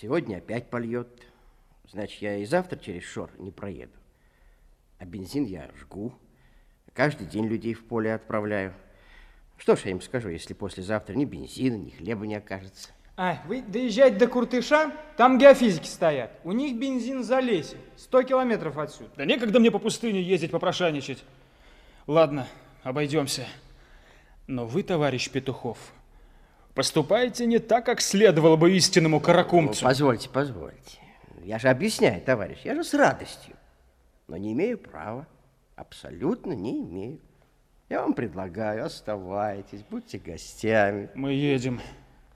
Сегодня опять польет. Значит, я и завтра через Шор не проеду. А бензин я жгу. Каждый день людей в поле отправляю. Что ж я им скажу, если послезавтра ни бензина, ни хлеба не окажется? А, вы доезжаете до Куртыша, там геофизики стоят. У них бензин за лесе, 100 километров отсюда. Да некогда мне по пустыне ездить попрошайничать. Ладно, обойдемся. Но вы, товарищ Петухов, поступаете не так, как следовало бы истинному каракумцу. Позвольте, позвольте. Я же объясняю, товарищ, я же с радостью. Но не имею права. Абсолютно не имею. Я вам предлагаю, оставайтесь, будьте гостями. Мы едем.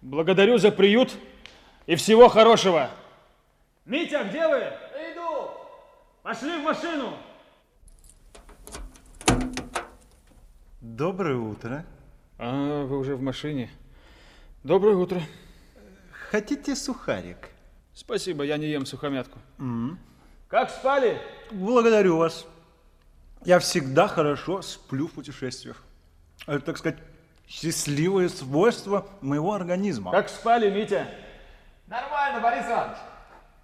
Благодарю за приют и всего хорошего. Митя, где вы? Иду. Пошли в машину. Доброе утро. А, вы уже в машине. Доброе утро. Хотите сухарик? Спасибо, я не ем сухомятку. М. Как спали? Благодарю вас. Я всегда хорошо сплю в путешествиях. Это, так сказать, счастливое свойство моего организма. Как спали, Митя? Нормально, Борис Иванович.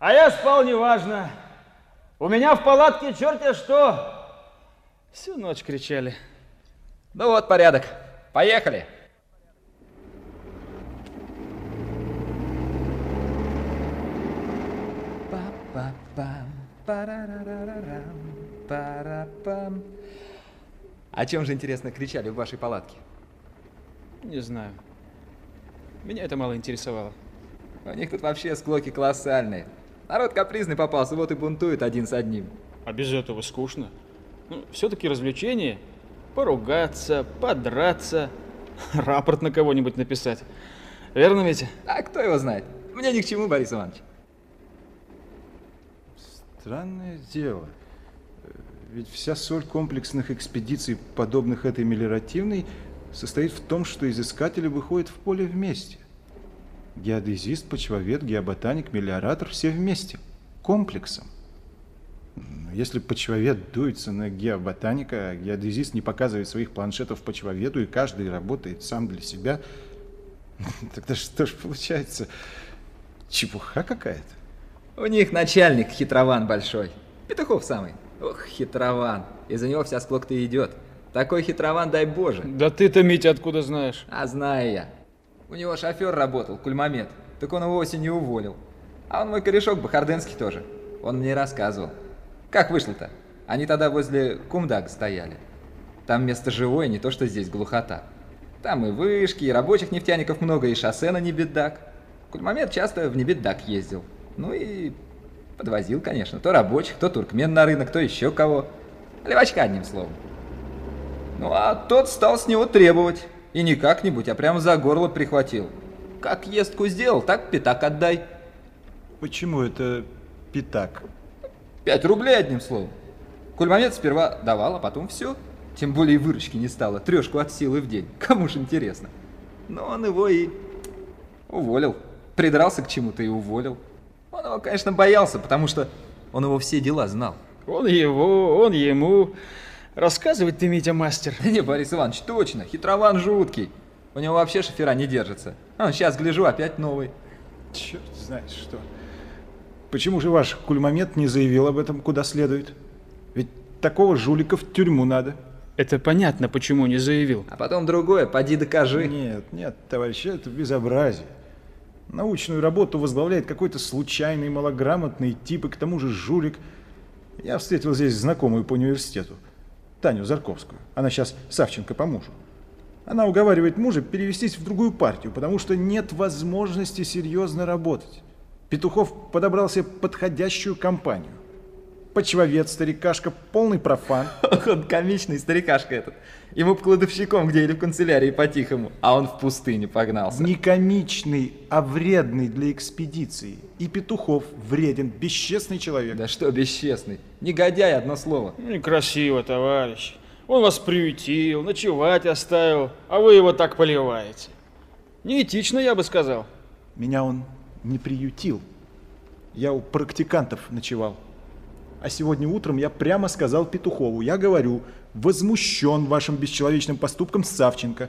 А я спал неважно. У меня в палатке черти что. Всю ночь кричали. Ну вот, порядок. Поехали. О чем же, интересно, кричали в вашей палатке? Не знаю. Меня это мало интересовало. У них тут вообще склоки колоссальные. Народ капризный попался, вот и бунтует один с одним. А без этого скучно. Ну, все-таки развлечение. Поругаться, подраться, рапорт на кого-нибудь написать. Верно, Митя? А кто его знает? Мне ни к чему, Борис Иванович. Странное дело. Э, Ведь вся соль комплексных экспедиций, подобных этой мелиоративной, состоит в том, что изыскатели выходят в поле вместе. Геодезист, почвовед, геоботаник, мелиоратор – все вместе, комплексом. Если почвовед дуется на геоботаника, а геодезист не показывает своих планшетов почвоведу, и каждый работает сам для себя, тогда что ж получается? Чепуха какая-то. У них начальник хитрован большой. Петухов самый. Ох, хитрован. Из-за него вся склок-то идет. Такой хитрован, дай боже. Да ты-то, Митя, откуда знаешь? А знаю я. У него шофер работал, кульмомет. Так он его осенью уволил. А он мой корешок, Бахарденский тоже. Он мне рассказывал. Как вышло-то? Они тогда возле Кумдаг стояли. Там место живое, не то что здесь глухота. Там и вышки, и рабочих нефтяников много, и шоссе на Небедак. Кульмомет часто в Небедак ездил. Ну и подвозил, конечно. То рабочих, то туркмен на рынок, то еще кого. Левачка, одним словом. Ну а тот стал с него требовать. И не как-нибудь, а прямо за горло прихватил. Как ездку сделал, так пятак отдай. Почему это пятак? Пять рублей, одним словом. Кульмомет сперва давал, а потом все. Тем более выручки не стало. Трешку от силы в день. Кому ж интересно. Но он его и уволил. Придрался к чему-то и уволил. Он его, конечно, боялся, потому что он его все дела знал. Он его, он ему. Рассказывать ты, Митя, мастер. Да не, Борис Иванович, точно, хитрован жуткий. У него вообще шофера не держится. А, сейчас гляжу, опять новый. Черт знает что. Почему же ваш кульмомет не заявил об этом куда следует? Ведь такого жулика в тюрьму надо. Это понятно, почему не заявил. А потом другое, поди докажи. Нет, нет, товарищи, это безобразие. Научную работу возглавляет какой-то случайный, малограмотный тип, и к тому же жулик. Я встретил здесь знакомую по университету, Таню Зарковскую. Она сейчас Савченко по мужу. Она уговаривает мужа перевестись в другую партию, потому что нет возможности серьезно работать. Петухов подобрал себе подходящую компанию. Почвовед, старикашка, полный профан. Он комичный старикашка этот. Ему б кладовщиком где или в канцелярии по-тихому, а он в пустыне погнался. Не комичный, а вредный для экспедиции. И Петухов вреден, бесчестный человек. Да что бесчестный. Негодяй, одно слово. Некрасиво, товарищ. Он вас приютил, ночевать оставил, а вы его так поливаете. Неэтично, я бы сказал. Меня он не приютил. Я у практикантов ночевал. А сегодня утром я прямо сказал Петухову, я говорю, возмущен вашим бесчеловечным поступком Савченко.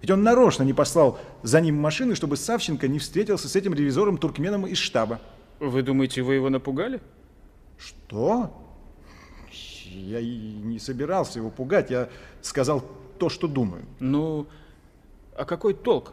Ведь он нарочно не послал за ним машины, чтобы Савченко не встретился с этим ревизором-туркменом из штаба. Вы думаете, вы его напугали? Что? Я и не собирался его пугать, я сказал то, что думаю. Ну, а какой толк?